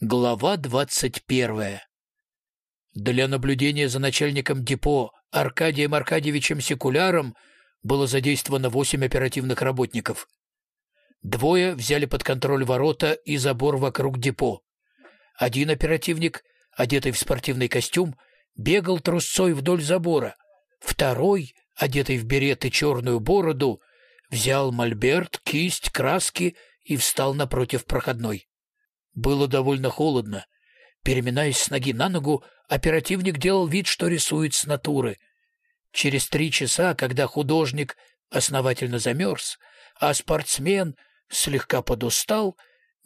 Глава двадцать первая. Для наблюдения за начальником депо Аркадием Аркадьевичем Секуляром было задействовано восемь оперативных работников. Двое взяли под контроль ворота и забор вокруг депо. Один оперативник, одетый в спортивный костюм, бегал трусцой вдоль забора. Второй, одетый в берет и черную бороду, взял мольберт, кисть, краски и встал напротив проходной. Было довольно холодно. Переминаясь с ноги на ногу, оперативник делал вид, что рисует с натуры. Через три часа, когда художник основательно замерз, а спортсмен слегка подустал,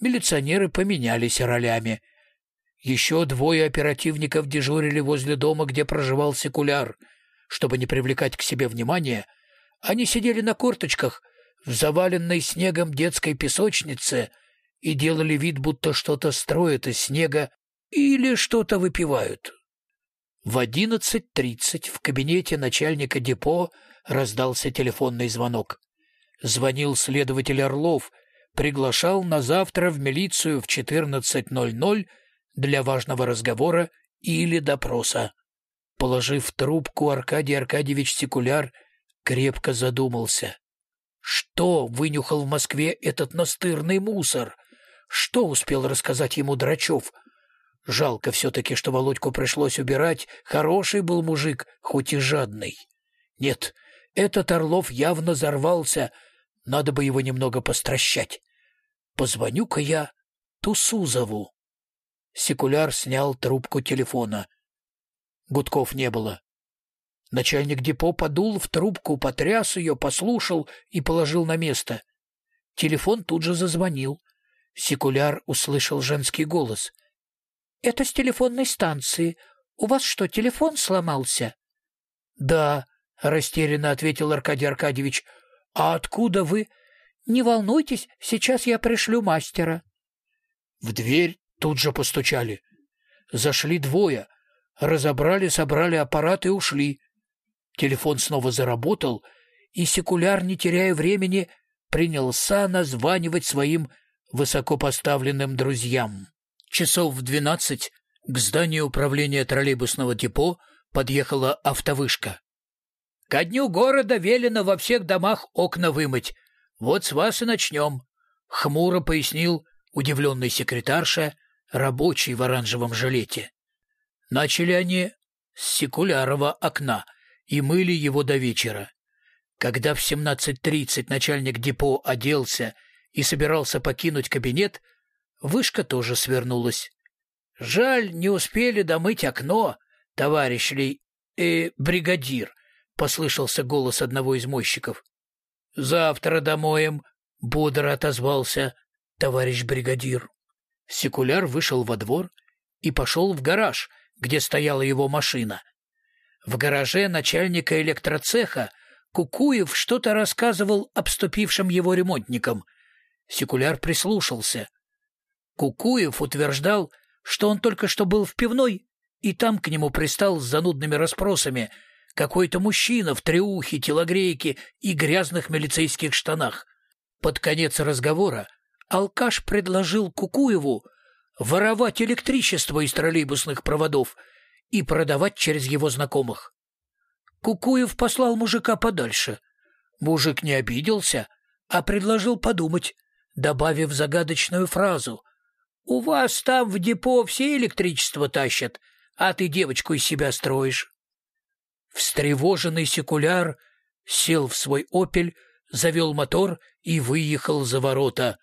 милиционеры поменялись ролями. Еще двое оперативников дежурили возле дома, где проживал секуляр. Чтобы не привлекать к себе внимания, они сидели на корточках в заваленной снегом детской песочнице — и делали вид, будто что-то строят из снега или что-то выпивают. В одиннадцать тридцать в кабинете начальника депо раздался телефонный звонок. Звонил следователь Орлов, приглашал на завтра в милицию в 14.00 для важного разговора или допроса. Положив трубку, Аркадий Аркадьевич Секуляр крепко задумался. Что вынюхал в Москве этот настырный мусор? Что успел рассказать ему Драчев? Жалко все-таки, что Володьку пришлось убирать. Хороший был мужик, хоть и жадный. Нет, этот Орлов явно взорвался. Надо бы его немного постращать. Позвоню-ка я Тусузову. Секуляр снял трубку телефона. Гудков не было. Начальник депо подул в трубку, потряс ее, послушал и положил на место. Телефон тут же зазвонил. Секуляр услышал женский голос. — Это с телефонной станции. У вас что, телефон сломался? — Да, — растерянно ответил Аркадий Аркадьевич. — А откуда вы? — Не волнуйтесь, сейчас я пришлю мастера. В дверь тут же постучали. Зашли двое, разобрали, собрали аппарат и ушли. Телефон снова заработал, и секуляр, не теряя времени, принялся названивать своим высокопоставленным друзьям. Часов в двенадцать к зданию управления троллейбусного депо подъехала автовышка. «Ко дню города велено во всех домах окна вымыть. Вот с вас и начнем», — хмуро пояснил удивленный секретарша, рабочий в оранжевом жилете. Начали они с секулярова окна и мыли его до вечера. Когда в 17.30 начальник депо оделся и собирался покинуть кабинет, вышка тоже свернулась. «Жаль, не успели домыть окно, товарищ ли... э, бригадир», — послышался голос одного из мойщиков. «Завтра домоем», — бодро отозвался товарищ бригадир. Секуляр вышел во двор и пошел в гараж, где стояла его машина. В гараже начальника электроцеха Кукуев что-то рассказывал обступившим его ремонтникам — Секуляр прислушался. Кукуев утверждал, что он только что был в пивной, и там к нему пристал с занудными расспросами какой-то мужчина в треухе, телогрейке и грязных милицейских штанах. Под конец разговора алкаш предложил Кукуеву воровать электричество из троллейбусных проводов и продавать через его знакомых. Кукуев послал мужика подальше. Мужик не обиделся, а предложил подумать, добавив загадочную фразу «У вас там в депо все электричество тащат, а ты девочку из себя строишь». Встревоженный секуляр сел в свой «Опель», завел мотор и выехал за ворота.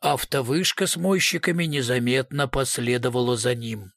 Автовышка с мойщиками незаметно последовала за ним.